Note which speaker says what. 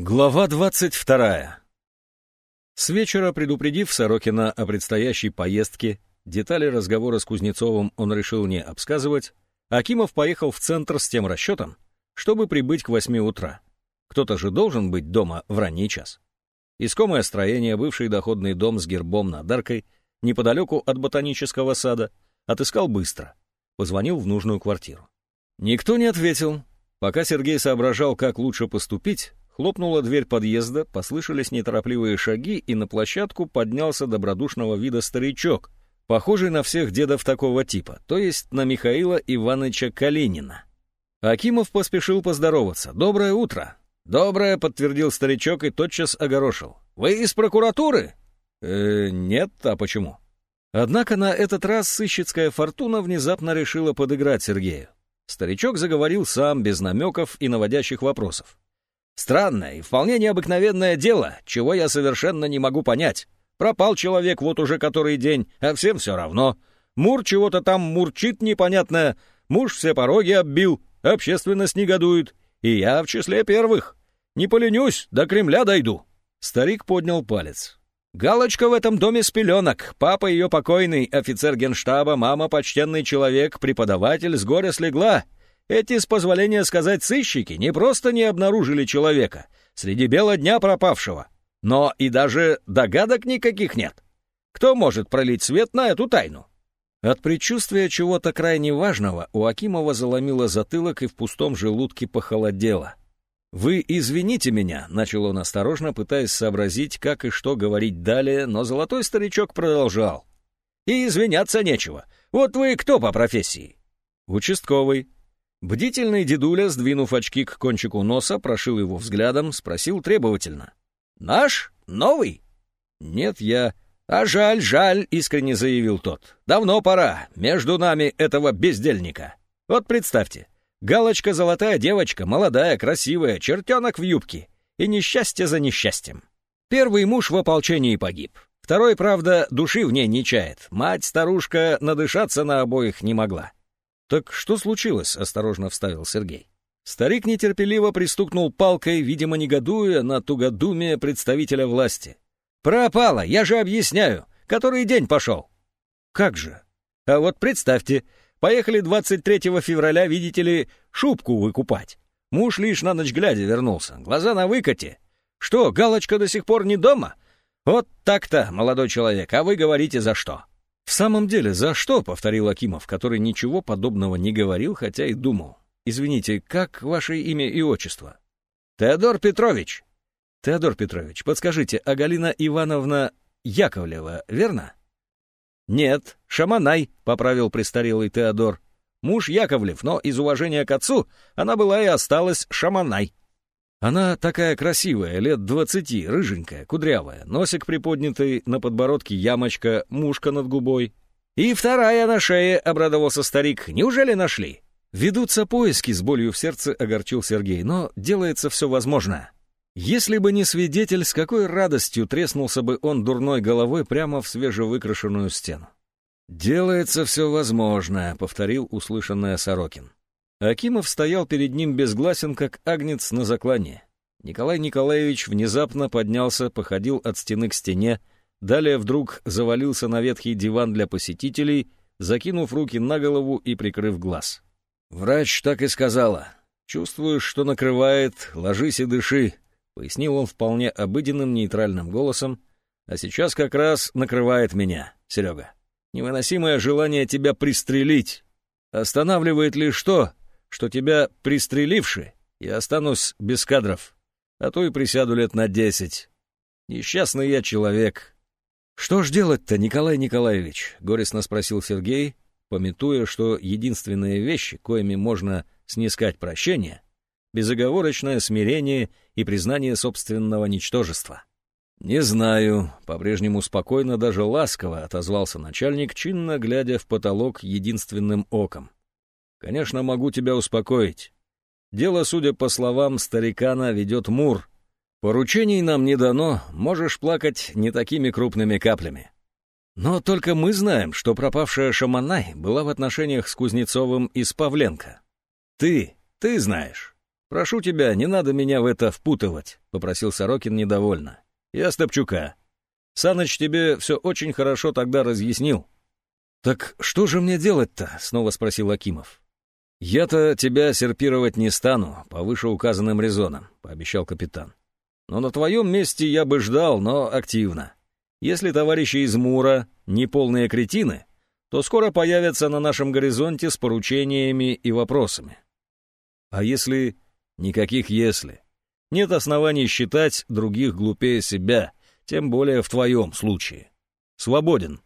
Speaker 1: Глава двадцать вторая. С вечера, предупредив Сорокина о предстоящей поездке, детали разговора с Кузнецовым он решил не обсказывать, Акимов поехал в центр с тем расчетом, чтобы прибыть к восьми утра. Кто-то же должен быть дома в ранний час. Искомое строение, бывший доходный дом с гербом над аркой, неподалеку от ботанического сада, отыскал быстро. Позвонил в нужную квартиру. Никто не ответил. Пока Сергей соображал, как лучше поступить, Хлопнула дверь подъезда, послышались неторопливые шаги, и на площадку поднялся добродушного вида старичок, похожий на всех дедов такого типа, то есть на Михаила Ивановича Калинина. Акимов поспешил поздороваться. «Доброе утро!» «Доброе», — подтвердил старичок и тотчас огорошил. «Вы из прокуратуры?» «Э, нет, а почему?» Однако на этот раз сыщицкая фортуна внезапно решила подыграть Сергею. Старичок заговорил сам, без намеков и наводящих вопросов. Странное и вполне необыкновенное дело, чего я совершенно не могу понять. Пропал человек вот уже который день, а всем все равно. Мур чего-то там мурчит непонятное, муж все пороги оббил, общественность негодует, и я в числе первых. Не поленюсь, до Кремля дойду». Старик поднял палец. «Галочка в этом доме с пеленок. Папа ее покойный, офицер генштаба, мама почтенный человек, преподаватель, с горя слегла. Эти, с позволения сказать, сыщики не просто не обнаружили человека среди бела дня пропавшего, но и даже догадок никаких нет. Кто может пролить свет на эту тайну? От предчувствия чего-то крайне важного у Акимова заломило затылок и в пустом желудке похолодело. «Вы извините меня», — начал он осторожно, пытаясь сообразить, как и что говорить далее, но золотой старичок продолжал. «И извиняться нечего. Вот вы кто по профессии?» «Участковый», Бдительный дедуля, сдвинув очки к кончику носа, прошил его взглядом, спросил требовательно. «Наш? Новый?» «Нет, я...» «А жаль, жаль», — искренне заявил тот. «Давно пора, между нами этого бездельника. Вот представьте, галочка золотая девочка, молодая, красивая, чертенок в юбке. И несчастье за несчастьем. Первый муж в ополчении погиб. Второй, правда, души в ней не чает. Мать-старушка надышаться на обоих не могла. «Так что случилось?» — осторожно вставил Сергей. Старик нетерпеливо пристукнул палкой, видимо, негодуя на тугодумие представителя власти. «Пропало, я же объясняю. Который день пошел?» «Как же?» «А вот представьте, поехали 23 февраля, видите ли, шубку выкупать. Муж лишь на ночь глядя вернулся, глаза на выкате. Что, галочка до сих пор не дома? Вот так-то, молодой человек, а вы говорите за что?» «В самом деле, за что?» — повторил Акимов, который ничего подобного не говорил, хотя и думал. «Извините, как ваше имя и отчество?» «Теодор Петрович». «Теодор Петрович, подскажите, а Галина Ивановна Яковлева, верно?» «Нет, Шаманай», — поправил престарелый Теодор. «Муж Яковлев, но из уважения к отцу она была и осталась Шаманай». Она такая красивая, лет двадцати, рыженькая, кудрявая, носик приподнятый, на подбородке ямочка, мушка над губой. «И вторая на шее», — обрадовался старик. «Неужели нашли?» «Ведутся поиски», — с болью в сердце огорчил Сергей, «но делается все возможно». Если бы не свидетель, с какой радостью треснулся бы он дурной головой прямо в свежевыкрашенную стену. «Делается все возможно», — повторил услышанное Сорокин. Акимов стоял перед ним безгласен, как агнец на заклане. Николай Николаевич внезапно поднялся, походил от стены к стене, далее вдруг завалился на ветхий диван для посетителей, закинув руки на голову и прикрыв глаз. «Врач так и сказала. Чувствуешь, что накрывает, ложись и дыши», — пояснил он вполне обыденным нейтральным голосом. «А сейчас как раз накрывает меня, Серега. Невыносимое желание тебя пристрелить. Останавливает лишь то, что тебя пристреливши, я останусь без кадров, а то и присяду лет на десять. Несчастный я человек. Что ж делать-то, Николай Николаевич? Горестно спросил Сергей, пометуя, что единственные вещи, коими можно снискать прощение, безоговорочное смирение и признание собственного ничтожества. «Не знаю», — по-прежнему спокойно, даже ласково отозвался начальник, чинно глядя в потолок единственным оком. Конечно, могу тебя успокоить. Дело, судя по словам старикана, ведет Мур. Поручений нам не дано, можешь плакать не такими крупными каплями. Но только мы знаем, что пропавшая Шаманай была в отношениях с Кузнецовым и с Павленко. Ты, ты знаешь. «Прошу тебя, не надо меня в это впутывать», — попросил Сорокин недовольно. «Я Стопчука. Саныч тебе все очень хорошо тогда разъяснил». «Так что же мне делать-то?» — снова спросил Акимов. «Я-то тебя серпировать не стану, по вышеуказанным резонам», — пообещал капитан. «Но на твоем месте я бы ждал, но активно. Если товарищи из Мура не полные кретины, то скоро появятся на нашем горизонте с поручениями и вопросами. А если Никаких «если». Нет оснований считать других глупее себя, тем более в твоем случае. Свободен.